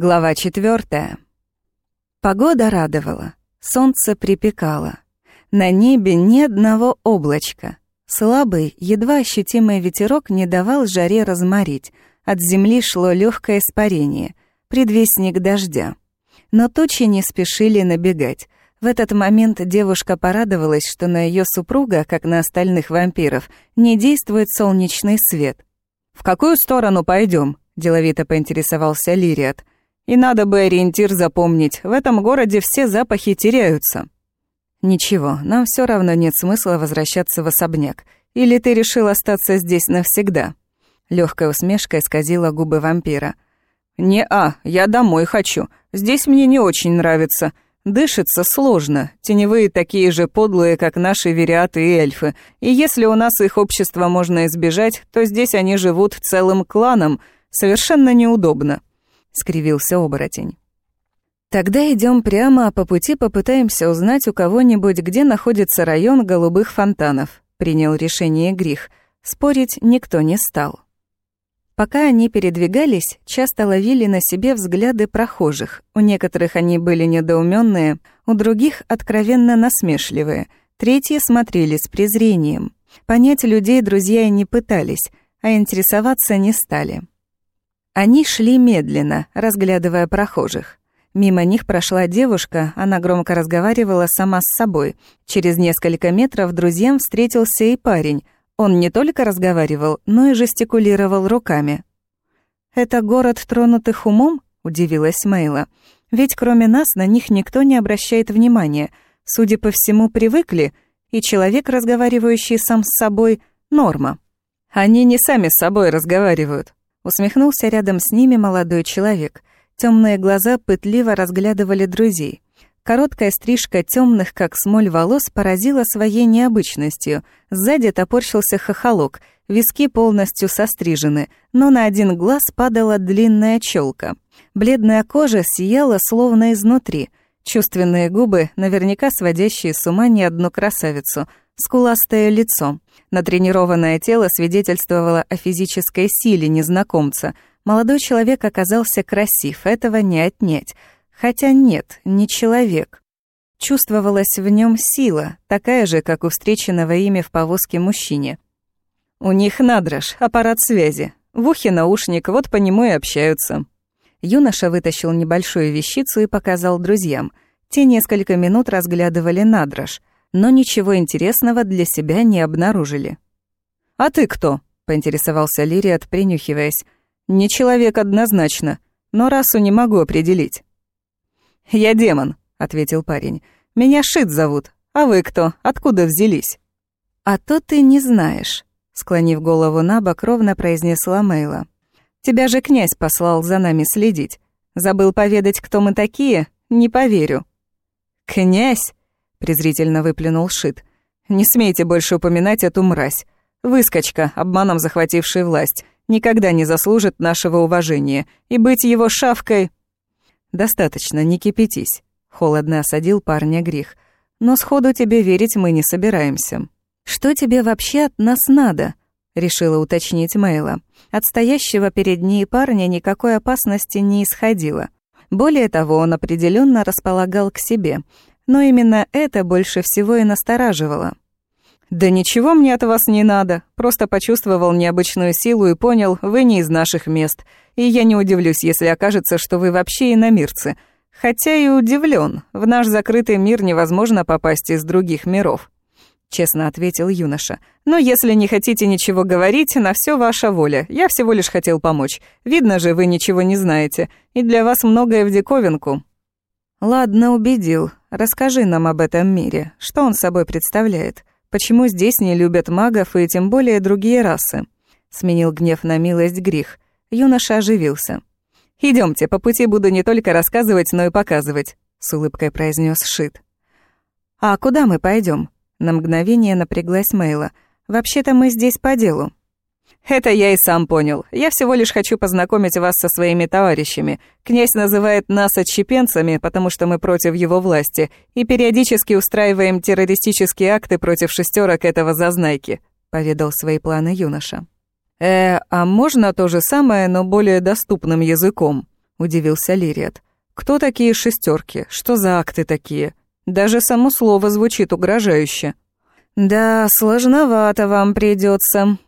Глава четвертая. Погода радовала, солнце припекало. На небе ни одного облачка. Слабый, едва ощутимый ветерок не давал жаре разморить. От земли шло легкое испарение, предвестник дождя. Но тучи не спешили набегать. В этот момент девушка порадовалась, что на ее супруга, как на остальных вампиров, не действует солнечный свет. «В какую сторону пойдем? деловито поинтересовался Лириат. И надо бы ориентир запомнить. В этом городе все запахи теряются. Ничего, нам все равно нет смысла возвращаться в особняк. Или ты решил остаться здесь навсегда? Легкая усмешка исказила губы вампира. «Не-а, я домой хочу. Здесь мне не очень нравится. Дышится сложно. Теневые такие же подлые, как наши вериаты и эльфы. И если у нас их общество можно избежать, то здесь они живут целым кланом. Совершенно неудобно» скривился оборотень. Тогда идем прямо, а по пути попытаемся узнать у кого-нибудь, где находится район голубых фонтанов. Принял решение Грих. Спорить никто не стал. Пока они передвигались, часто ловили на себе взгляды прохожих. У некоторых они были недоуменные, у других откровенно насмешливые, третьи смотрели с презрением. Понять людей друзья и не пытались, а интересоваться не стали. Они шли медленно, разглядывая прохожих. Мимо них прошла девушка, она громко разговаривала сама с собой. Через несколько метров друзьям встретился и парень. Он не только разговаривал, но и жестикулировал руками. «Это город тронутых умом?» — удивилась Мейла. «Ведь кроме нас на них никто не обращает внимания. Судя по всему, привыкли, и человек, разговаривающий сам с собой, — норма». «Они не сами с собой разговаривают», Усмехнулся рядом с ними молодой человек. Темные глаза пытливо разглядывали друзей. Короткая стрижка темных, как смоль волос, поразила своей необычностью. Сзади топорщился хохолок, виски полностью сострижены, но на один глаз падала длинная челка. Бледная кожа сияла словно изнутри. Чувственные губы, наверняка сводящие с ума не одну красавицу, скуластое лицо. Натренированное тело свидетельствовало о физической силе незнакомца. Молодой человек оказался красив, этого не отнять. Хотя нет, не человек. Чувствовалась в нем сила, такая же, как у встреченного ими в повозке мужчине. У них надрож, аппарат связи. В ухе наушник, вот по нему и общаются. Юноша вытащил небольшую вещицу и показал друзьям. Те несколько минут разглядывали надрож но ничего интересного для себя не обнаружили. «А ты кто?» — поинтересовался Лириат, принюхиваясь. «Не человек однозначно, но расу не могу определить». «Я демон», — ответил парень. «Меня Шит зовут. А вы кто? Откуда взялись?» «А то ты не знаешь», — склонив голову на бок, ровно произнесла Мейла. «Тебя же князь послал за нами следить. Забыл поведать, кто мы такие? Не поверю». «Князь?» Презрительно выплюнул Шит. «Не смейте больше упоминать эту мразь. Выскочка, обманом захватившая власть, никогда не заслужит нашего уважения, и быть его шавкой...» «Достаточно, не кипятись», — холодно осадил парня грех. «Но сходу тебе верить мы не собираемся». «Что тебе вообще от нас надо?» — решила уточнить Мейла. От стоящего перед ней парня никакой опасности не исходило. Более того, он определенно располагал к себе, но именно это больше всего и настораживало. «Да ничего мне от вас не надо. Просто почувствовал необычную силу и понял, вы не из наших мест. И я не удивлюсь, если окажется, что вы вообще иномирцы. Хотя и удивлен. В наш закрытый мир невозможно попасть из других миров», — честно ответил юноша. «Но если не хотите ничего говорить, на все ваша воля. Я всего лишь хотел помочь. Видно же, вы ничего не знаете. И для вас многое в диковинку». «Ладно, убедил. Расскажи нам об этом мире. Что он собой представляет? Почему здесь не любят магов и тем более другие расы?» Сменил гнев на милость грех. Юноша оживился. Идемте, по пути буду не только рассказывать, но и показывать», — с улыбкой произнес Шит. «А куда мы пойдем? На мгновение напряглась Мейла. «Вообще-то мы здесь по делу». «Это я и сам понял. Я всего лишь хочу познакомить вас со своими товарищами. Князь называет нас отщепенцами, потому что мы против его власти, и периодически устраиваем террористические акты против шестерок этого зазнайки», — поведал свои планы юноша. «Э, а можно то же самое, но более доступным языком?» удивился Лириат. «Кто такие шестерки? Что за акты такие? Даже само слово звучит угрожающе». «Да, сложновато вам придется.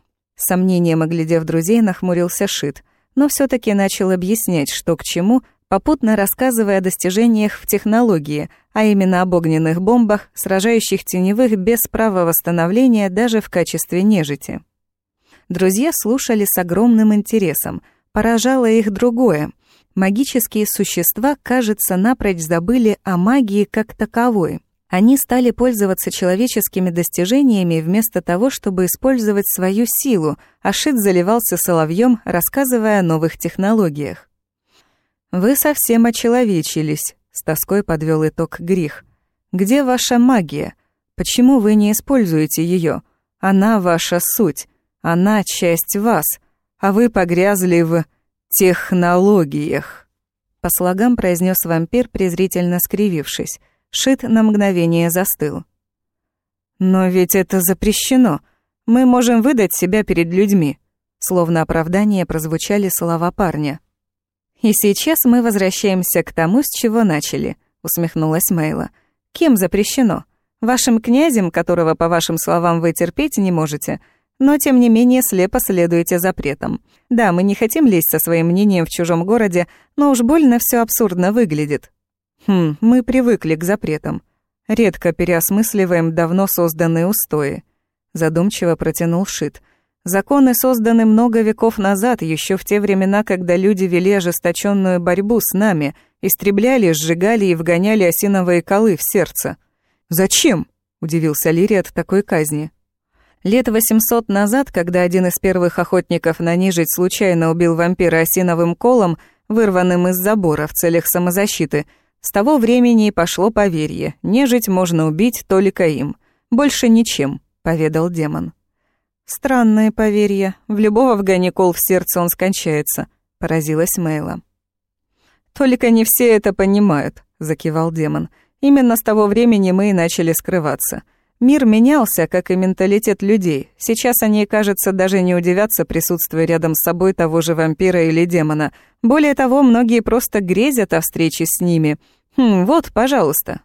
С сомнением оглядев друзей, нахмурился Шит, но все таки начал объяснять, что к чему, попутно рассказывая о достижениях в технологии, а именно об огненных бомбах, сражающих теневых без права восстановления даже в качестве нежити. Друзья слушали с огромным интересом. Поражало их другое. Магические существа, кажется, напрочь забыли о магии как таковой. Они стали пользоваться человеческими достижениями вместо того, чтобы использовать свою силу, а Шит заливался соловьем, рассказывая о новых технологиях. «Вы совсем очеловечились», — с тоской подвел итог Грих. «Где ваша магия? Почему вы не используете ее? Она ваша суть, она часть вас, а вы погрязли в технологиях». По слогам произнес вампир, презрительно скривившись. Шит на мгновение застыл. «Но ведь это запрещено. Мы можем выдать себя перед людьми». Словно оправдание прозвучали слова парня. «И сейчас мы возвращаемся к тому, с чего начали», — усмехнулась Мейла. «Кем запрещено? Вашим князем, которого, по вашим словам, вы терпеть не можете, но, тем не менее, слепо следуете запретам. Да, мы не хотим лезть со своим мнением в чужом городе, но уж больно все абсурдно выглядит. Хм, мы привыкли к запретам. Редко переосмысливаем давно созданные устои. Задумчиво протянул Шит. Законы созданы много веков назад, еще в те времена, когда люди вели ожесточенную борьбу с нами, истребляли, сжигали и вгоняли осиновые колы в сердце. «Зачем?» — удивился Лири от такой казни. Лет 800 назад, когда один из первых охотников на нежить случайно убил вампира осиновым колом, вырванным из забора в целях самозащиты — с того времени и пошло поверье, нежить можно убить только им. Больше ничем, поведал демон. Странное поверье. В любого вгони кол в сердце он скончается, поразилась Мейла. Только не все это понимают, закивал демон. Именно с того времени мы и начали скрываться. Мир менялся, как и менталитет людей. Сейчас они, кажется, даже не удивятся присутствию рядом с собой того же вампира или демона. Более того, многие просто грезят о встрече с ними. Хм, вот, пожалуйста.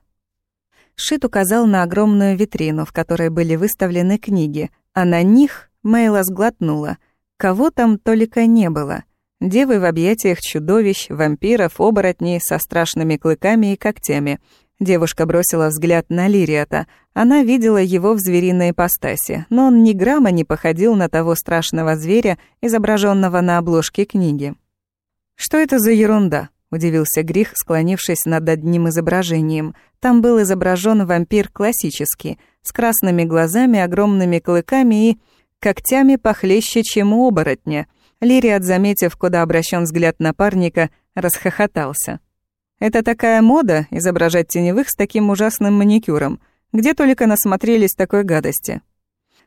Шит указал на огромную витрину, в которой были выставлены книги, а на них Мейла сглотнула. Кого там только не было. Девы в объятиях чудовищ, вампиров, оборотней со страшными клыками и когтями — Девушка бросила взгляд на Лириата. Она видела его в звериной ипостаси, но он ни грамма не походил на того страшного зверя, изображенного на обложке книги. «Что это за ерунда?» — удивился Грих, склонившись над одним изображением. Там был изображен вампир классический, с красными глазами, огромными клыками и когтями похлеще, чем у оборотня. Лириат, заметив, куда обращен взгляд напарника, расхохотался. Это такая мода — изображать теневых с таким ужасным маникюром. Где только насмотрелись такой гадости.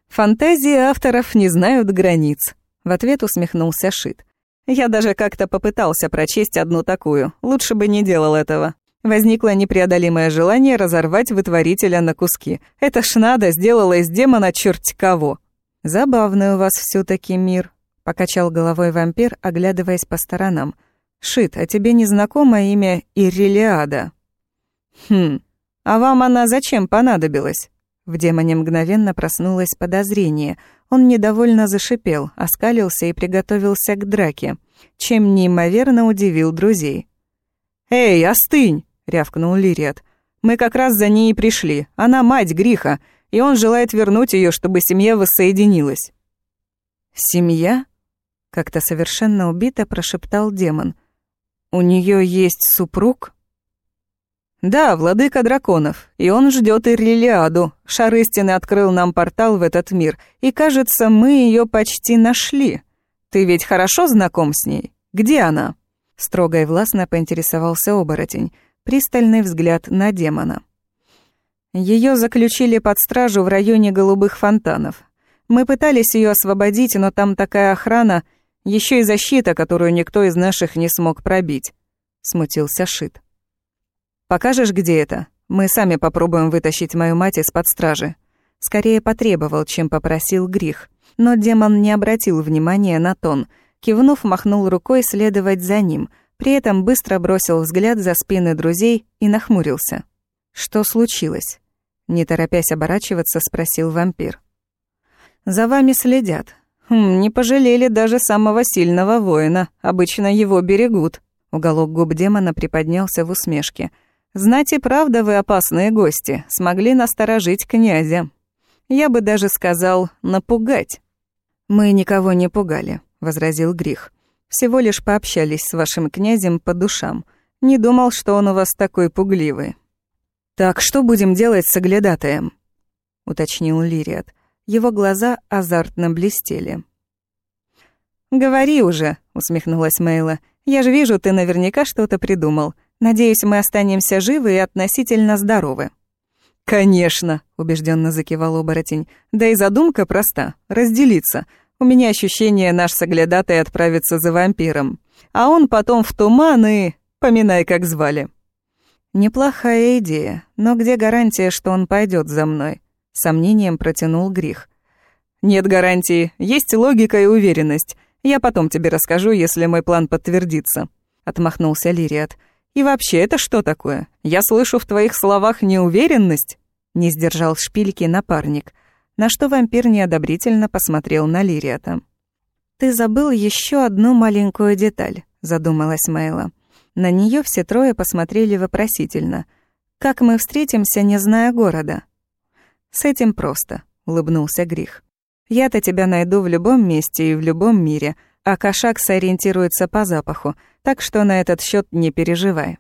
Фантазии авторов не знают границ. В ответ усмехнулся Шит. Я даже как-то попытался прочесть одну такую. Лучше бы не делал этого. Возникло непреодолимое желание разорвать вытворителя на куски. Это ж надо сделала из демона черт кого. Забавный у вас все таки мир, покачал головой вампир, оглядываясь по сторонам. «Шит, а тебе не знакомо имя Иррелиада?» «Хм, а вам она зачем понадобилась?» В демоне мгновенно проснулось подозрение. Он недовольно зашипел, оскалился и приготовился к драке, чем неимоверно удивил друзей. «Эй, остынь!» — рявкнул Лириат. «Мы как раз за ней и пришли. Она мать Гриха, и он желает вернуть ее, чтобы семья воссоединилась». «Семья?» — как-то совершенно убито прошептал демон — у нее есть супруг? Да, владыка драконов, и он ждет Ирлилиаду. Шар открыл нам портал в этот мир, и, кажется, мы ее почти нашли. Ты ведь хорошо знаком с ней? Где она? Строго и властно поинтересовался оборотень, пристальный взгляд на демона. Ее заключили под стражу в районе голубых фонтанов. Мы пытались ее освободить, но там такая охрана — еще и защита, которую никто из наших не смог пробить», — смутился Шит. «Покажешь, где это? Мы сами попробуем вытащить мою мать из-под стражи». Скорее потребовал, чем попросил Грих, но демон не обратил внимания на тон. Кивнув, махнул рукой следовать за ним. При этом быстро бросил взгляд за спины друзей и нахмурился. «Что случилось?» Не торопясь оборачиваться, спросил вампир. «За вами следят. Хм, не пожалели даже самого сильного воина. Обычно его берегут». Уголок губ демона приподнялся в усмешке. «Знать и правда вы опасные гости. Смогли насторожить князя. Я бы даже сказал, напугать». «Мы никого не пугали», — возразил Грих. «Всего лишь пообщались с вашим князем по душам. Не думал, что он у вас такой пугливый». «Так что будем делать с оглядатаем?» — уточнил Лириат. Его глаза азартно блестели. «Говори уже», — усмехнулась Мейла. «Я же вижу, ты наверняка что-то придумал. Надеюсь, мы останемся живы и относительно здоровы». «Конечно», — убежденно закивал оборотень. «Да и задумка проста — разделиться. У меня ощущение, наш соглядатай отправится за вампиром. А он потом в туман и... поминай, как звали». «Неплохая идея, но где гарантия, что он пойдет за мной?» Сомнением протянул Грих. «Нет гарантии, есть логика и уверенность. Я потом тебе расскажу, если мой план подтвердится», — отмахнулся Лириат. «И вообще, это что такое? Я слышу в твоих словах неуверенность?» Не сдержал шпильки напарник, на что вампир неодобрительно посмотрел на Лириата. «Ты забыл еще одну маленькую деталь», — задумалась Мэйла. На нее все трое посмотрели вопросительно. «Как мы встретимся, не зная города?» «С этим просто», — улыбнулся Грих. «Я-то тебя найду в любом месте и в любом мире, а кошак сориентируется по запаху, так что на этот счет не переживай».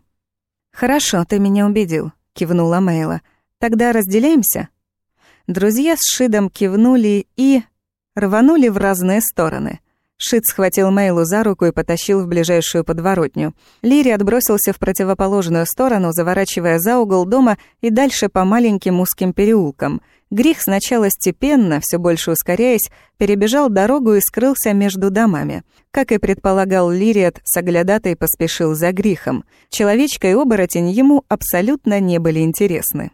«Хорошо, ты меня убедил», — кивнула Мейла. «Тогда разделяемся?» Друзья с Шидом кивнули и... рванули в разные стороны — Шит схватил Мейлу за руку и потащил в ближайшую подворотню. Лири отбросился в противоположную сторону, заворачивая за угол дома и дальше по маленьким узким переулкам. Грих сначала степенно, все больше ускоряясь, перебежал дорогу и скрылся между домами. Как и предполагал Лириат, соглядатой поспешил за Грихом. Человечка и оборотень ему абсолютно не были интересны.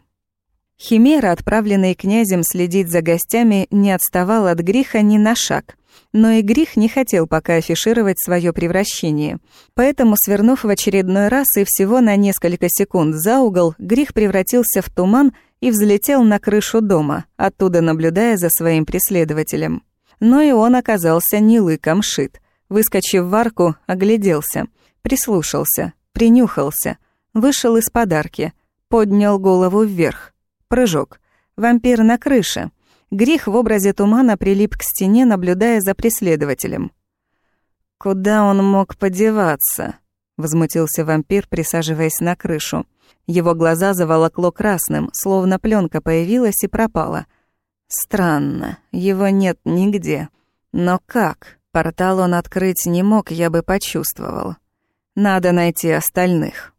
Химера, отправленный князем следить за гостями, не отставал от Гриха ни на шаг — но и Грих не хотел пока афишировать свое превращение. Поэтому, свернув в очередной раз и всего на несколько секунд за угол, Грих превратился в туман и взлетел на крышу дома, оттуда наблюдая за своим преследователем. Но и он оказался не лыком шит. Выскочив в арку, огляделся, прислушался, принюхался, вышел из подарки, поднял голову вверх. Прыжок. Вампир на крыше. Грих в образе тумана прилип к стене, наблюдая за преследователем. «Куда он мог подеваться?» — возмутился вампир, присаживаясь на крышу. Его глаза заволокло красным, словно пленка появилась и пропала. «Странно, его нет нигде. Но как? Портал он открыть не мог, я бы почувствовал. Надо найти остальных».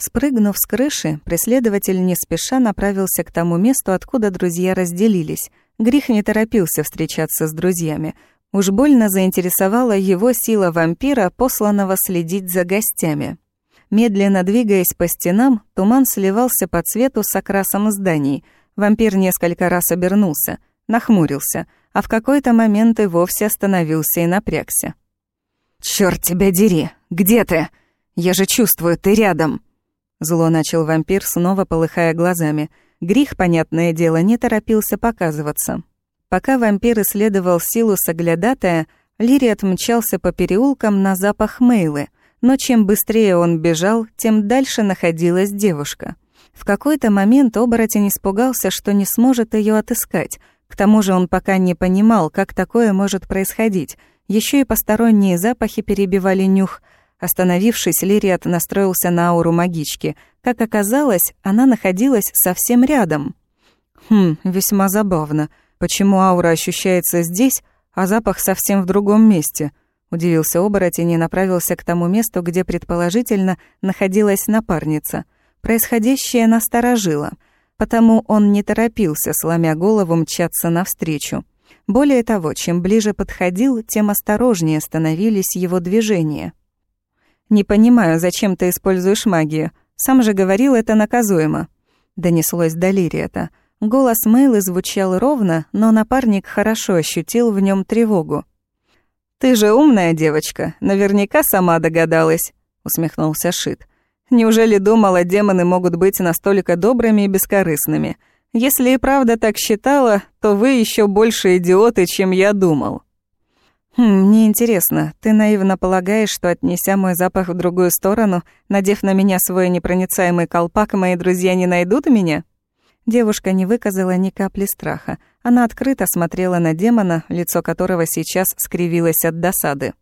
Спрыгнув с крыши, преследователь не спеша направился к тому месту, откуда друзья разделились. Грих не торопился встречаться с друзьями. Уж больно заинтересовала его сила вампира, посланного следить за гостями. Медленно двигаясь по стенам, туман сливался по цвету с окрасом зданий. Вампир несколько раз обернулся, нахмурился, а в какой-то момент и вовсе остановился и напрягся. «Чёрт тебя дери! Где ты? Я же чувствую, ты рядом!» Зло начал вампир, снова полыхая глазами. Грих, понятное дело, не торопился показываться. Пока вампир исследовал силу соглядатая, Лири отмчался по переулкам на запах Мейлы, но чем быстрее он бежал, тем дальше находилась девушка. В какой-то момент оборотень испугался, что не сможет ее отыскать. К тому же он пока не понимал, как такое может происходить. Еще и посторонние запахи перебивали нюх — Остановившись, Лириат настроился на ауру магички. Как оказалось, она находилась совсем рядом. Хм, весьма забавно. Почему аура ощущается здесь, а запах совсем в другом месте? Удивился оборотень и направился к тому месту, где предположительно находилась напарница. Происходящее насторожило, потому он не торопился, сломя голову, мчаться навстречу. Более того, чем ближе подходил, тем осторожнее становились его движения. «Не понимаю, зачем ты используешь магию. Сам же говорил, это наказуемо». Донеслось до Лириэта. Голос Мэйлы звучал ровно, но напарник хорошо ощутил в нем тревогу. «Ты же умная девочка, наверняка сама догадалась», — усмехнулся Шит. «Неужели думала, демоны могут быть настолько добрыми и бескорыстными? Если и правда так считала, то вы еще больше идиоты, чем я думал». «Хм, мне интересно, ты наивно полагаешь, что, отнеся мой запах в другую сторону, надев на меня свой непроницаемый колпак, мои друзья не найдут меня?» Девушка не выказала ни капли страха. Она открыто смотрела на демона, лицо которого сейчас скривилось от досады.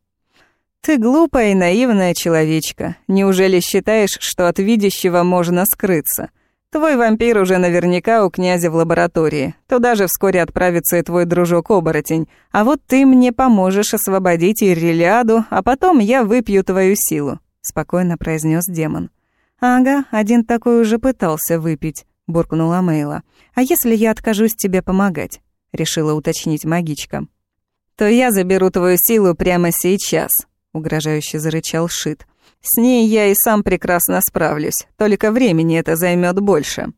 «Ты глупая и наивная человечка. Неужели считаешь, что от видящего можно скрыться? Твой вампир уже наверняка у князя в лаборатории. Туда же вскоре отправится и твой дружок-оборотень. А вот ты мне поможешь освободить Иррелиаду, а потом я выпью твою силу», — спокойно произнес демон. «Ага, один такой уже пытался выпить», — буркнула Мейла. «А если я откажусь тебе помогать?» — решила уточнить магичка. «То я заберу твою силу прямо сейчас», — угрожающе зарычал Шит. С ней я и сам прекрасно справлюсь, только времени это займет больше.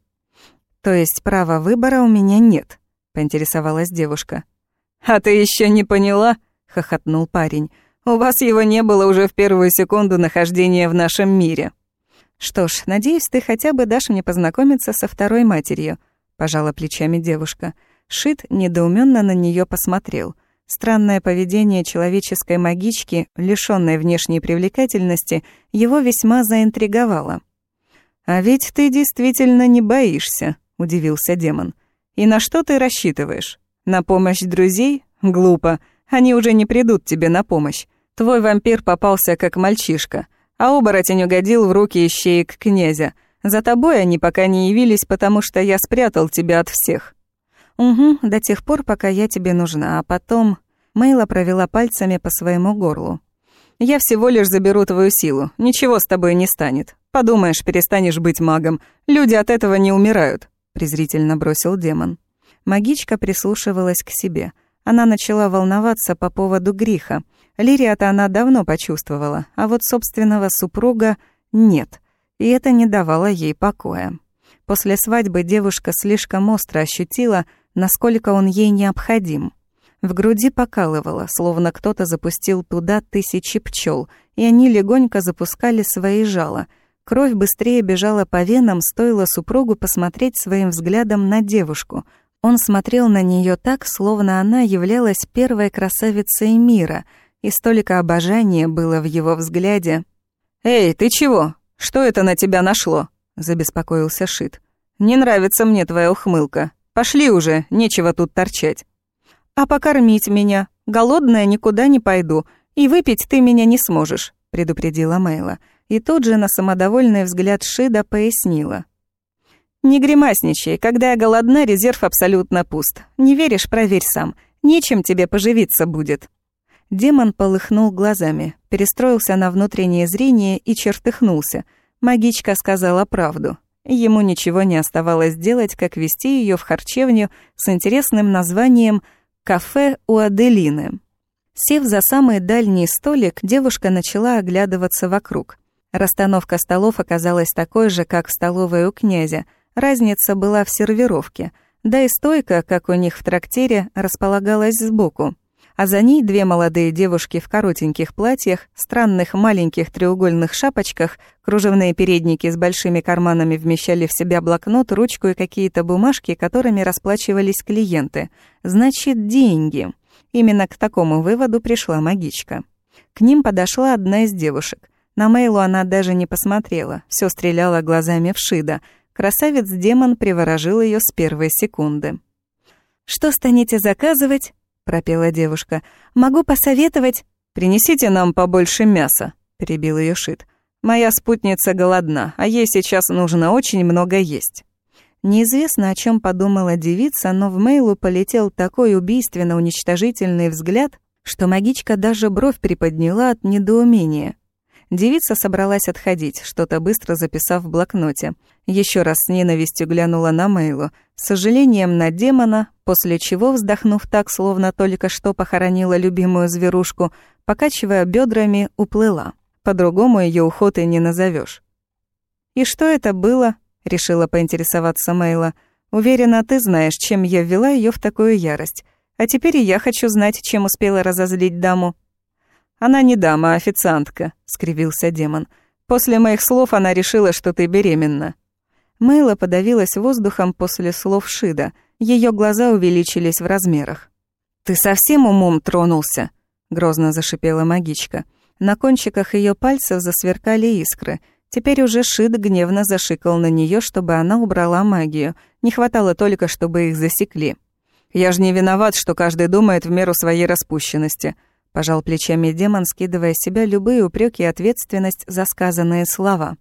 То есть права выбора у меня нет, поинтересовалась девушка. А ты еще не поняла? хохотнул парень. У вас его не было уже в первую секунду нахождения в нашем мире. Что ж, надеюсь, ты хотя бы дашь мне познакомиться со второй матерью, пожала плечами девушка. Шит недоуменно на нее посмотрел. Странное поведение человеческой магички, лишённой внешней привлекательности, его весьма заинтриговало. «А ведь ты действительно не боишься», — удивился демон. «И на что ты рассчитываешь? На помощь друзей? Глупо. Они уже не придут тебе на помощь. Твой вампир попался как мальчишка, а оборотень угодил в руки ищеек князя. За тобой они пока не явились, потому что я спрятал тебя от всех. «Угу, до тех пор, пока я тебе нужна, а потом...» Мейла провела пальцами по своему горлу. «Я всего лишь заберу твою силу, ничего с тобой не станет. Подумаешь, перестанешь быть магом. Люди от этого не умирают», — презрительно бросил демон. Магичка прислушивалась к себе. Она начала волноваться по поводу греха. Лирия-то она давно почувствовала, а вот собственного супруга нет, и это не давало ей покоя. После свадьбы девушка слишком остро ощутила, насколько он ей необходим. В груди покалывало, словно кто-то запустил туда тысячи пчел, и они легонько запускали свои жала. Кровь быстрее бежала по венам, стоило супругу посмотреть своим взглядом на девушку. Он смотрел на нее так, словно она являлась первой красавицей мира, и столько обожания было в его взгляде. «Эй, ты чего? Что это на тебя нашло?» — забеспокоился Шит. «Не нравится мне твоя ухмылка. Пошли уже, нечего тут торчать». «А покормить меня? Голодная никуда не пойду, и выпить ты меня не сможешь», — предупредила Мейла. И тут же на самодовольный взгляд Шида пояснила. «Не гримасничай, когда я голодна, резерв абсолютно пуст. Не веришь, проверь сам. Нечем тебе поживиться будет». Демон полыхнул глазами, перестроился на внутреннее зрение и чертыхнулся. Магичка сказала правду. Ему ничего не оставалось делать, как вести ее в харчевню с интересным названием «Кафе у Аделины». Сев за самый дальний столик, девушка начала оглядываться вокруг. Расстановка столов оказалась такой же, как в столовой у князя. Разница была в сервировке. Да и стойка, как у них в трактире, располагалась сбоку а за ней две молодые девушки в коротеньких платьях, странных маленьких треугольных шапочках, кружевные передники с большими карманами вмещали в себя блокнот, ручку и какие-то бумажки, которыми расплачивались клиенты. Значит, деньги. Именно к такому выводу пришла магичка. К ним подошла одна из девушек. На Мейлу она даже не посмотрела, все стреляла глазами в Шида. Красавец-демон приворожил ее с первой секунды. «Что станете заказывать?» Пропела девушка. «Могу посоветовать...» «Принесите нам побольше мяса», — перебил ее Шит. «Моя спутница голодна, а ей сейчас нужно очень много есть». Неизвестно, о чем подумала девица, но в Мейлу полетел такой убийственно-уничтожительный взгляд, что магичка даже бровь приподняла от недоумения. Девица собралась отходить, что-то быстро записав в блокноте. Еще раз с ненавистью глянула на Мейлу, с сожалением на демона, после чего, вздохнув так, словно только что похоронила любимую зверушку, покачивая бедрами, уплыла. По-другому ее уход и не назовешь. «И что это было?» — решила поинтересоваться Мейла. «Уверена, ты знаешь, чем я ввела ее в такую ярость. А теперь я хочу знать, чем успела разозлить даму». «Она не дама, а официантка», — скривился демон. После моих слов она решила, что ты беременна». Мэйла подавилась воздухом после слов Шида. Ее глаза увеличились в размерах. «Ты совсем умом тронулся?» — грозно зашипела магичка. На кончиках ее пальцев засверкали искры. Теперь уже Шид гневно зашикал на нее, чтобы она убрала магию. Не хватало только, чтобы их засекли. «Я же не виноват, что каждый думает в меру своей распущенности», — пожал плечами демон, скидывая с себя любые упреки и ответственность за сказанные слова.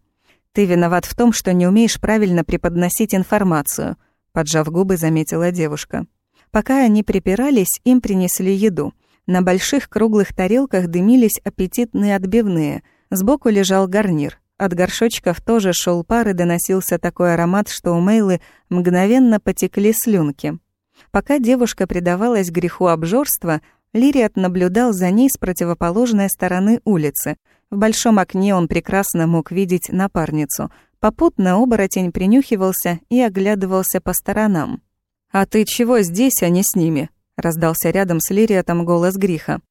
«Ты виноват в том, что не умеешь правильно преподносить информацию», — поджав губы, заметила девушка. Пока они припирались, им принесли еду — на больших круглых тарелках дымились аппетитные отбивные. Сбоку лежал гарнир. От горшочков тоже шел пар и доносился такой аромат, что у Мейлы мгновенно потекли слюнки. Пока девушка предавалась греху обжорства, Лириат наблюдал за ней с противоположной стороны улицы. В большом окне он прекрасно мог видеть напарницу. Попутно оборотень принюхивался и оглядывался по сторонам. «А ты чего здесь, а не с ними?» раздался рядом с Лириатом голос Гриха.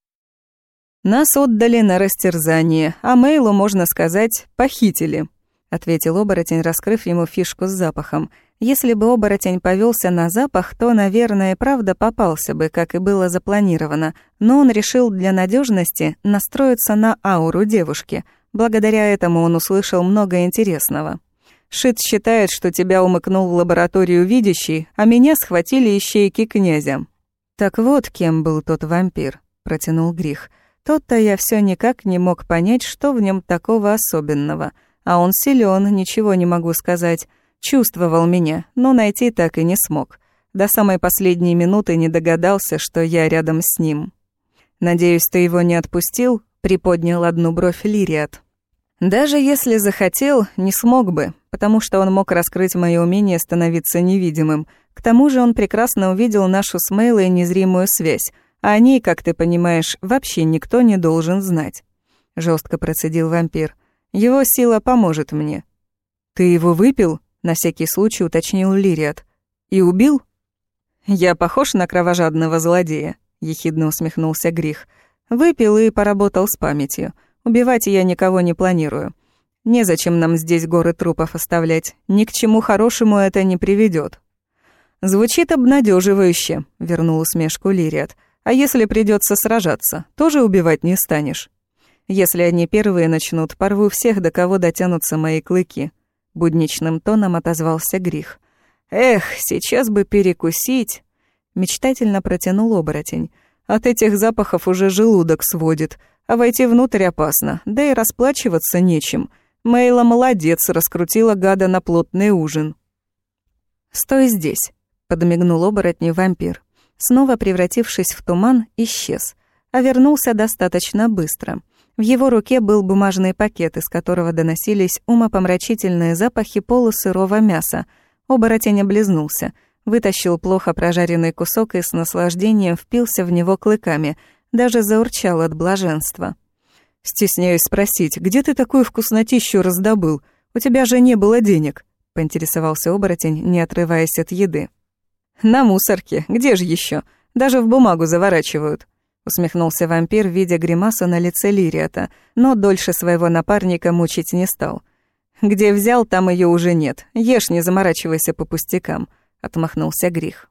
Нас отдали на растерзание, а Мейлу, можно сказать, похитили, ответил оборотень, раскрыв ему фишку с запахом. Если бы оборотень повелся на запах, то, наверное, правда попался бы, как и было запланировано, но он решил для надежности настроиться на ауру девушки. Благодаря этому он услышал много интересного. Шит считает, что тебя умыкнул в лабораторию видящий, а меня схватили ищейки князя. «Так вот, кем был тот вампир», — протянул Грих. «Тот-то я все никак не мог понять, что в нем такого особенного. А он силен, ничего не могу сказать. Чувствовал меня, но найти так и не смог. До самой последней минуты не догадался, что я рядом с ним. Надеюсь, ты его не отпустил?» — приподнял одну бровь Лириат. «Даже если захотел, не смог бы, потому что он мог раскрыть мое умение становиться невидимым, к тому же он прекрасно увидел нашу с Мейлой незримую связь, а о ней, как ты понимаешь, вообще никто не должен знать. Жестко процедил вампир. Его сила поможет мне. Ты его выпил? На всякий случай уточнил Лириат. И убил? Я похож на кровожадного злодея, ехидно усмехнулся Грих. Выпил и поработал с памятью. Убивать я никого не планирую. Незачем нам здесь горы трупов оставлять. Ни к чему хорошему это не приведет. «Звучит обнадеживающе», — вернул усмешку Лириат. «А если придется сражаться, тоже убивать не станешь?» «Если они первые начнут, порву всех, до кого дотянутся мои клыки», — будничным тоном отозвался Грих. «Эх, сейчас бы перекусить», — мечтательно протянул оборотень. «От этих запахов уже желудок сводит, а войти внутрь опасно, да и расплачиваться нечем. Мейла молодец, раскрутила гада на плотный ужин». «Стой здесь», подмигнул оборотню вампир. Снова превратившись в туман, исчез, а вернулся достаточно быстро. В его руке был бумажный пакет, из которого доносились умопомрачительные запахи полусырого мяса. Оборотень облизнулся, вытащил плохо прожаренный кусок и с наслаждением впился в него клыками, даже заурчал от блаженства. «Стесняюсь спросить, где ты такую вкуснотищу раздобыл? У тебя же не было денег», — поинтересовался оборотень, не отрываясь от еды. «На мусорке. Где же еще? Даже в бумагу заворачивают», — усмехнулся вампир, видя гримасу на лице Лириата, но дольше своего напарника мучить не стал. «Где взял, там ее уже нет. Ешь, не заморачивайся по пустякам», — отмахнулся Грих.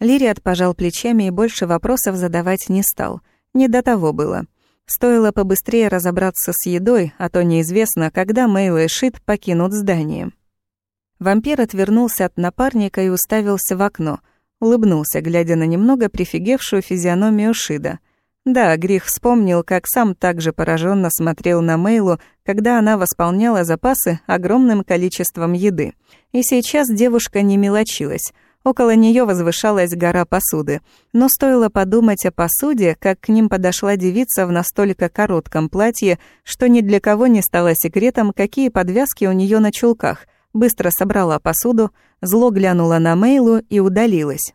Лириат пожал плечами и больше вопросов задавать не стал. Не до того было. Стоило побыстрее разобраться с едой, а то неизвестно, когда Мейл и Шит покинут здание. Вампир отвернулся от напарника и уставился в окно. Улыбнулся, глядя на немного прифигевшую физиономию Шида. Да, Грих вспомнил, как сам также пораженно смотрел на Мейлу, когда она восполняла запасы огромным количеством еды. И сейчас девушка не мелочилась. Около нее возвышалась гора посуды. Но стоило подумать о посуде, как к ним подошла девица в настолько коротком платье, что ни для кого не стало секретом, какие подвязки у нее на чулках — быстро собрала посуду, зло глянула на Мейлу и удалилась.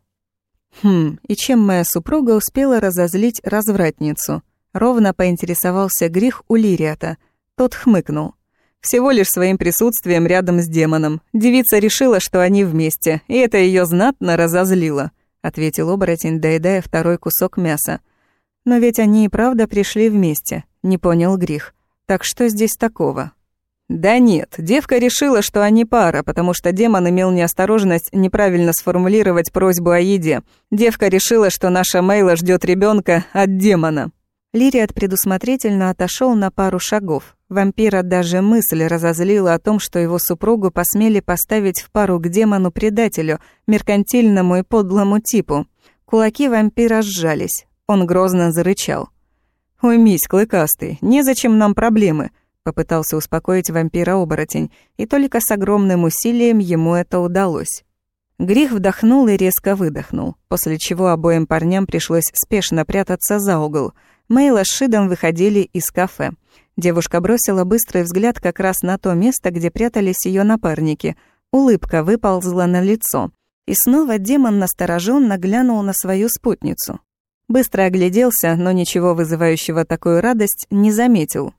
Хм, и чем моя супруга успела разозлить развратницу? Ровно поинтересовался грех у Лириата. Тот хмыкнул. Всего лишь своим присутствием рядом с демоном. Девица решила, что они вместе, и это ее знатно разозлило, ответил оборотень, доедая второй кусок мяса. Но ведь они и правда пришли вместе, не понял Грих. Так что здесь такого? Да нет, девка решила, что они пара, потому что демон имел неосторожность неправильно сформулировать просьбу о еде. Девка решила, что наша Мейла ждет ребенка от демона. Лириат предусмотрительно отошел на пару шагов. Вампира даже мысль разозлила о том, что его супругу посмели поставить в пару к демону-предателю, меркантильному и подлому типу. Кулаки вампира сжались. Он грозно зарычал. «Уймись, клыкастый, незачем нам проблемы. Попытался успокоить вампира-оборотень, и только с огромным усилием ему это удалось. Грих вдохнул и резко выдохнул, после чего обоим парням пришлось спешно прятаться за угол. Мейла с Шидом выходили из кафе. Девушка бросила быстрый взгляд как раз на то место, где прятались ее напарники. Улыбка выползла на лицо. И снова демон настороженно глянул на свою спутницу. Быстро огляделся, но ничего вызывающего такую радость не заметил.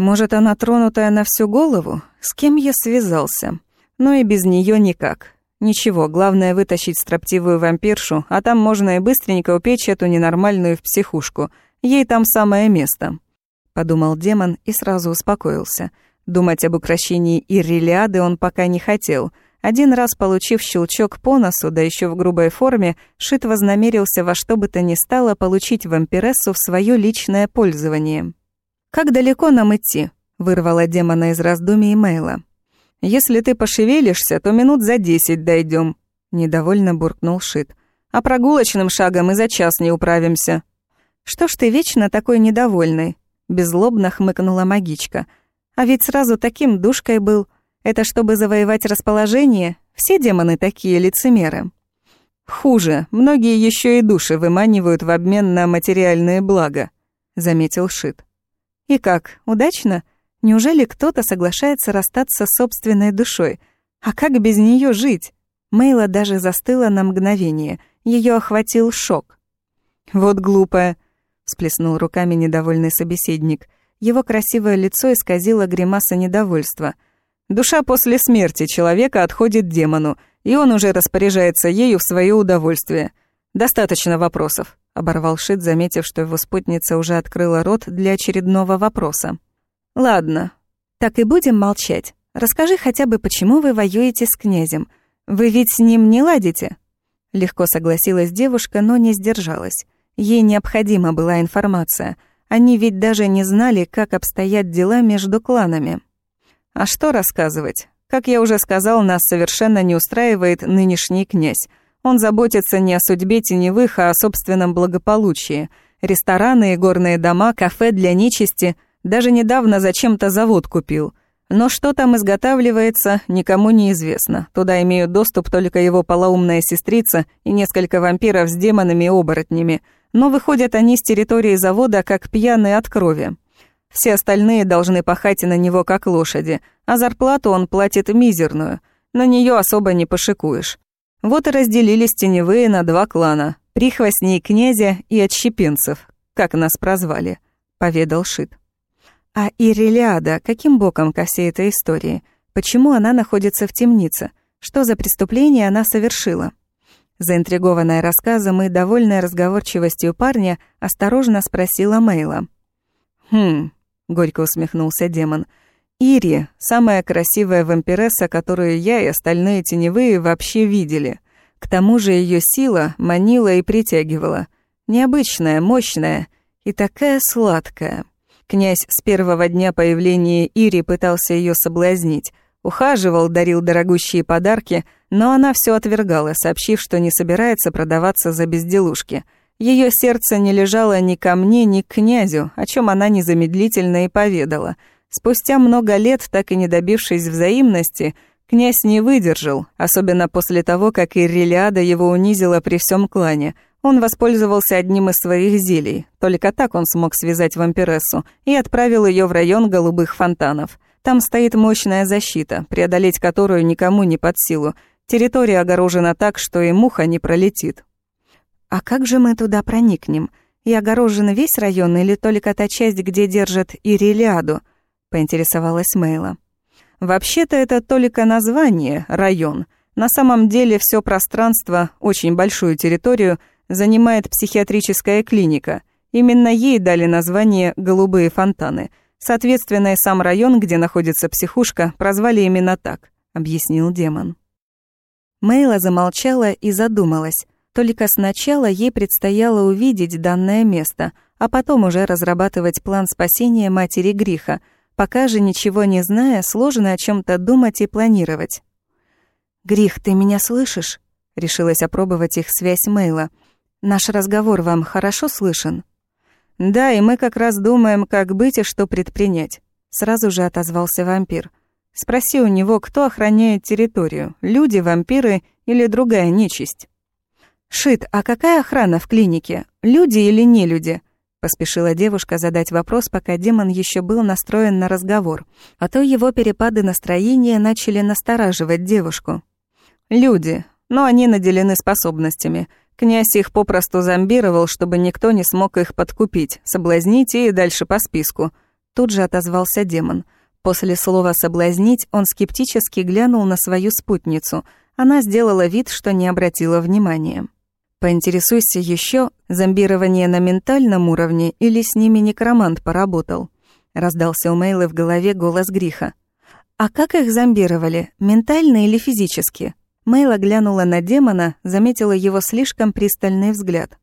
Может, она тронутая на всю голову? С кем я связался? Но и без нее никак. Ничего, главное вытащить строптивую вампиршу, а там можно и быстренько упечь эту ненормальную в психушку. Ей там самое место. Подумал демон и сразу успокоился. Думать об украшении Иррелиады он пока не хотел. Один раз получив щелчок по носу, да еще в грубой форме, Шит вознамерился во что бы то ни стало получить вампирессу в свое личное пользование. «Как далеко нам идти?» — вырвала демона из раздумий Мейла. «Если ты пошевелишься, то минут за десять дойдем», — недовольно буркнул Шит. «А прогулочным шагом и за час не управимся». «Что ж ты вечно такой недовольный?» — беззлобно хмыкнула магичка. «А ведь сразу таким душкой был. Это чтобы завоевать расположение? Все демоны такие лицемеры». «Хуже, многие еще и души выманивают в обмен на материальные блага», — заметил Шит. И как, удачно? Неужели кто-то соглашается расстаться с собственной душой? А как без нее жить? Мейла даже застыла на мгновение. Ее охватил шок. «Вот глупая», — всплеснул руками недовольный собеседник. Его красивое лицо исказило гримаса недовольства. «Душа после смерти человека отходит демону, и он уже распоряжается ею в свое удовольствие. Достаточно вопросов оборвал Шит, заметив, что его спутница уже открыла рот для очередного вопроса. «Ладно, так и будем молчать. Расскажи хотя бы, почему вы воюете с князем. Вы ведь с ним не ладите?» Легко согласилась девушка, но не сдержалась. Ей необходима была информация. Они ведь даже не знали, как обстоят дела между кланами. «А что рассказывать? Как я уже сказал, нас совершенно не устраивает нынешний князь. Он заботится не о судьбе теневых, а о собственном благополучии. Рестораны и горные дома, кафе для нечисти. Даже недавно зачем-то завод купил. Но что там изготавливается, никому не известно. Туда имеют доступ только его полоумная сестрица и несколько вампиров с демонами и оборотнями. Но выходят они с территории завода как пьяные от крови. Все остальные должны пахать на него как лошади, а зарплату он платит мизерную. На нее особо не пошикуешь. Вот и разделились теневые на два клана — прихвостней князя и отщепенцев, как нас прозвали, — поведал Шит. А Ирелиада каким боком ко всей этой истории? Почему она находится в темнице? Что за преступление она совершила? Заинтригованная рассказом и довольная разговорчивостью парня, осторожно спросила Мейла. «Хм», — горько усмехнулся демон, — Ири — самая красивая вампиресса, которую я и остальные теневые вообще видели. К тому же ее сила манила и притягивала. Необычная, мощная и такая сладкая. Князь с первого дня появления Ири пытался ее соблазнить. Ухаживал, дарил дорогущие подарки, но она все отвергала, сообщив, что не собирается продаваться за безделушки. Ее сердце не лежало ни ко мне, ни к князю, о чем она незамедлительно и поведала — Спустя много лет, так и не добившись взаимности, князь не выдержал, особенно после того, как Иррелиада его унизила при всем клане. Он воспользовался одним из своих зелий, только так он смог связать вампирессу, и отправил ее в район голубых фонтанов. Там стоит мощная защита, преодолеть которую никому не под силу. Территория огорожена так, что и муха не пролетит. «А как же мы туда проникнем? И огорожен весь район или только та часть, где держат Ирелиаду?» Поинтересовалась Мейла. Вообще-то это только название, район. На самом деле все пространство, очень большую территорию, занимает психиатрическая клиника. Именно ей дали название «Голубые фонтаны». Соответственно, и сам район, где находится психушка, прозвали именно так, объяснил демон. Мейла замолчала и задумалась. Только сначала ей предстояло увидеть данное место, а потом уже разрабатывать план спасения матери Гриха. Пока же, ничего не зная, сложно о чем то думать и планировать. «Грих, ты меня слышишь?» — решилась опробовать их связь Мейла. «Наш разговор вам хорошо слышен?» «Да, и мы как раз думаем, как быть и что предпринять», — сразу же отозвался вампир. «Спроси у него, кто охраняет территорию, люди, вампиры или другая нечисть». «Шит, а какая охрана в клинике? Люди или не люди?» Поспешила девушка задать вопрос, пока демон еще был настроен на разговор, а то его перепады настроения начали настораживать девушку. «Люди, но они наделены способностями. Князь их попросту зомбировал, чтобы никто не смог их подкупить, соблазнить и дальше по списку». Тут же отозвался демон. После слова «соблазнить» он скептически глянул на свою спутницу. Она сделала вид, что не обратила внимания. Поинтересуйся еще, зомбирование на ментальном уровне или с ними некромант поработал. Раздался у Мейлы в голове голос Гриха. А как их зомбировали, ментально или физически? Мейла глянула на демона, заметила его слишком пристальный взгляд.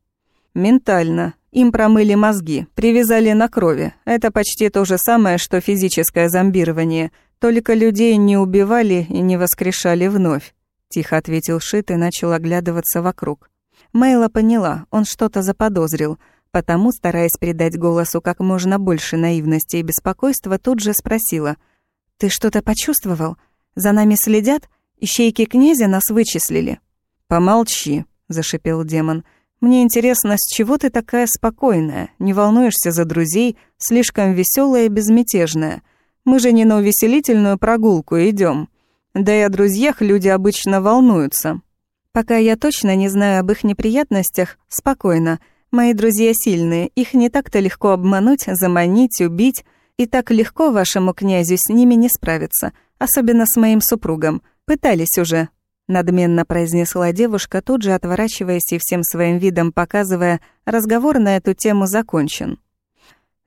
«Ментально. Им промыли мозги, привязали на крови. Это почти то же самое, что физическое зомбирование. Только людей не убивали и не воскрешали вновь», — тихо ответил Шит и начал оглядываться вокруг. Мейла поняла, он что-то заподозрил, потому, стараясь придать голосу как можно больше наивности и беспокойства, тут же спросила. «Ты что-то почувствовал? За нами следят? Ищейки князя нас вычислили». «Помолчи», — зашипел демон. «Мне интересно, с чего ты такая спокойная, не волнуешься за друзей, слишком веселая и безмятежная? Мы же не на увеселительную прогулку идем. Да и о друзьях люди обычно волнуются». Пока я точно не знаю об их неприятностях, спокойно. Мои друзья сильные, их не так-то легко обмануть, заманить, убить. И так легко вашему князю с ними не справиться, особенно с моим супругом. Пытались уже». Надменно произнесла девушка, тут же отворачиваясь и всем своим видом показывая, разговор на эту тему закончен.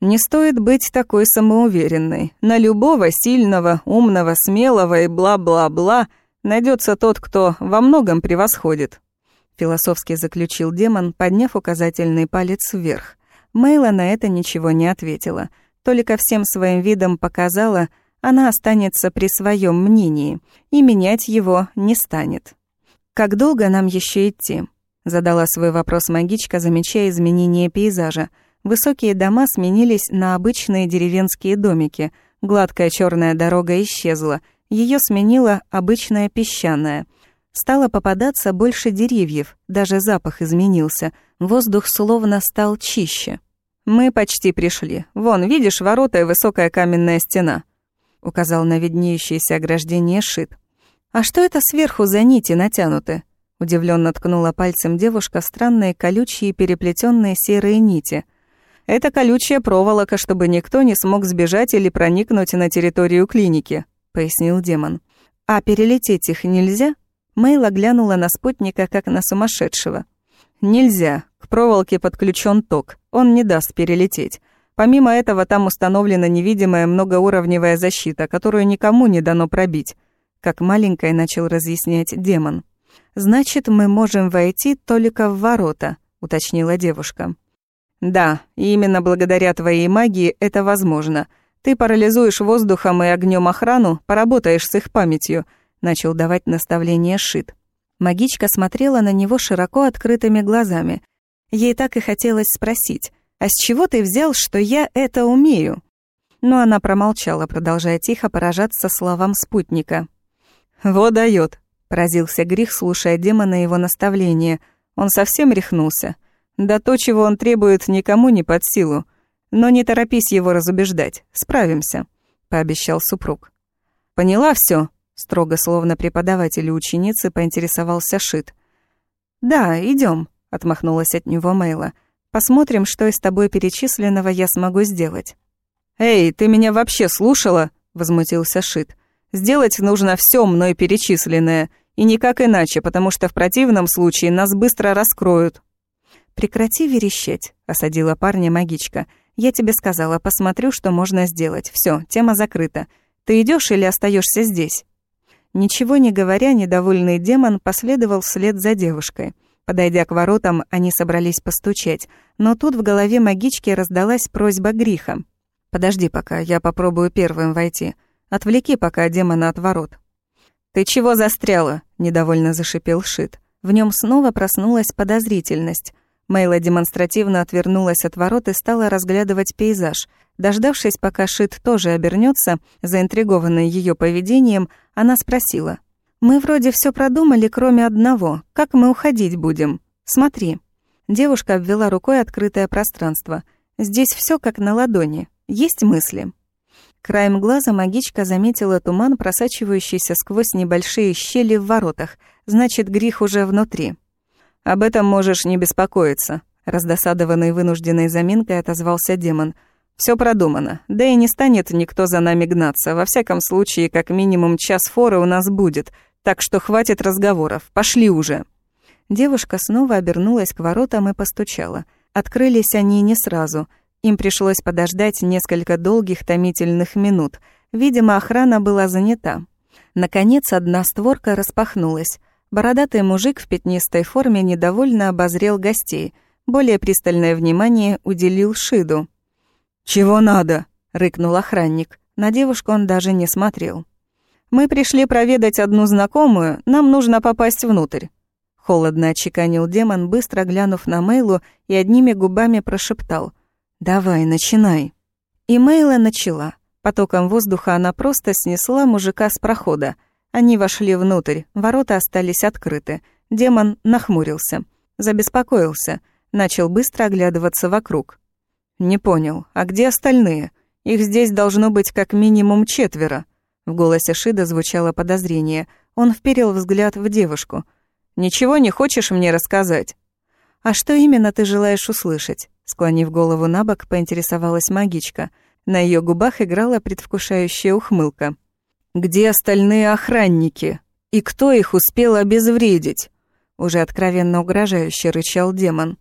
«Не стоит быть такой самоуверенной. На любого сильного, умного, смелого и бла-бла-бла – найдется тот, кто во многом превосходит», — философски заключил демон, подняв указательный палец вверх. Мейла на это ничего не ответила, только всем своим видом показала, она останется при своем мнении и менять его не станет. «Как долго нам еще идти?» — задала свой вопрос магичка, замечая изменение пейзажа. Высокие дома сменились на обычные деревенские домики, гладкая черная дорога исчезла — ее сменила обычная песчаная. Стало попадаться больше деревьев, даже запах изменился, воздух словно стал чище. «Мы почти пришли. Вон, видишь, ворота и высокая каменная стена», — указал на виднеющееся ограждение Шит. «А что это сверху за нити натянуты?» Удивленно ткнула пальцем девушка в странные колючие переплетенные серые нити. «Это колючая проволока, чтобы никто не смог сбежать или проникнуть на территорию клиники», — пояснил демон. «А перелететь их нельзя?» Мейла глянула на спутника, как на сумасшедшего. «Нельзя. К проволоке подключен ток. Он не даст перелететь. Помимо этого, там установлена невидимая многоуровневая защита, которую никому не дано пробить», как маленькая начал разъяснять демон. «Значит, мы можем войти только в ворота», — уточнила девушка. «Да, именно благодаря твоей магии это возможно», ты парализуешь воздухом и огнем охрану, поработаешь с их памятью», — начал давать наставление Шит. Магичка смотрела на него широко открытыми глазами. Ей так и хотелось спросить, «А с чего ты взял, что я это умею?» Но она промолчала, продолжая тихо поражаться словам спутника. «Вот даёт», — поразился Грих, слушая демона его наставления. Он совсем рехнулся. «Да то, чего он требует, никому не под силу. Но не торопись его разубеждать, справимся», — пообещал супруг. «Поняла все? строго словно преподаватель ученицы поинтересовался Шит. «Да, идем, отмахнулась от него Мейла. «Посмотрим, что из тобой перечисленного я смогу сделать». «Эй, ты меня вообще слушала?» — возмутился Шит. «Сделать нужно все мной перечисленное, и никак иначе, потому что в противном случае нас быстро раскроют». «Прекрати верещать», — осадила парня магичка. Я тебе сказала, посмотрю, что можно сделать. Все, тема закрыта. Ты идешь или остаешься здесь?» Ничего не говоря, недовольный демон последовал вслед за девушкой. Подойдя к воротам, они собрались постучать, но тут в голове магички раздалась просьба Гриха. «Подожди пока, я попробую первым войти. Отвлеки пока демона от ворот». «Ты чего застряла?» — недовольно зашипел Шит. В нем снова проснулась подозрительность. Мейла демонстративно отвернулась от ворот и стала разглядывать пейзаж. Дождавшись, пока Шит тоже обернется, заинтригованная ее поведением, она спросила. «Мы вроде все продумали, кроме одного. Как мы уходить будем? Смотри». Девушка обвела рукой открытое пространство. «Здесь все как на ладони. Есть мысли?» Краем глаза магичка заметила туман, просачивающийся сквозь небольшие щели в воротах. Значит, грех уже внутри. «Об этом можешь не беспокоиться», — раздосадованный вынужденной заминкой отозвался демон. Все продумано, да и не станет никто за нами гнаться. Во всяком случае, как минимум час форы у нас будет, так что хватит разговоров, пошли уже». Девушка снова обернулась к воротам и постучала. Открылись они не сразу. Им пришлось подождать несколько долгих томительных минут. Видимо, охрана была занята. Наконец, одна створка распахнулась. Бородатый мужик в пятнистой форме недовольно обозрел гостей. Более пристальное внимание уделил Шиду. «Чего надо?» — рыкнул охранник. На девушку он даже не смотрел. «Мы пришли проведать одну знакомую, нам нужно попасть внутрь». Холодно отчеканил демон, быстро глянув на Мейлу и одними губами прошептал. «Давай, начинай». И Мейла начала. Потоком воздуха она просто снесла мужика с прохода — они вошли внутрь, ворота остались открыты. Демон нахмурился, забеспокоился, начал быстро оглядываться вокруг. «Не понял, а где остальные? Их здесь должно быть как минимум четверо». В голосе Шида звучало подозрение. Он вперил взгляд в девушку. «Ничего не хочешь мне рассказать?» «А что именно ты желаешь услышать?» Склонив голову на бок, поинтересовалась магичка. На ее губах играла предвкушающая ухмылка. Где остальные охранники? И кто их успел обезвредить? Уже откровенно угрожающе рычал демон.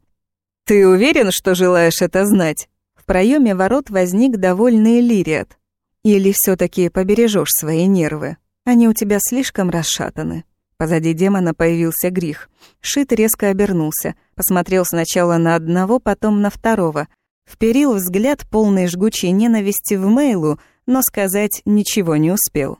Ты уверен, что желаешь это знать? В проеме ворот возник довольный Лириат. Или все таки побережешь свои нервы? Они у тебя слишком расшатаны. Позади демона появился Грих. Шит резко обернулся, посмотрел сначала на одного, потом на второго. Вперил взгляд полный жгучей ненависти в Мейлу, но сказать ничего не успел.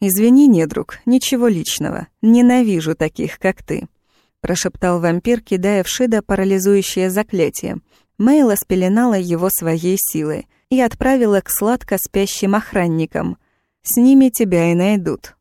«Извини, недруг, ничего личного. Ненавижу таких, как ты», — прошептал вампир, кидая в Шида парализующее заклятие. Мейла спеленала его своей силой и отправила к сладко спящим охранникам. «С ними тебя и найдут».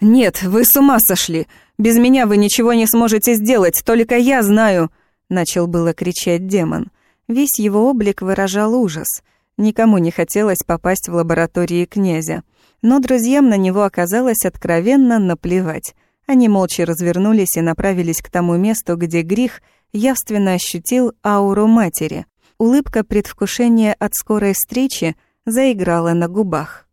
«Нет, вы с ума сошли! Без меня вы ничего не сможете сделать, только я знаю!» Начал было кричать демон. Весь его облик выражал ужас — Никому не хотелось попасть в лаборатории князя. Но друзьям на него оказалось откровенно наплевать. Они молча развернулись и направились к тому месту, где Грих явственно ощутил ауру матери. Улыбка предвкушения от скорой встречи заиграла на губах.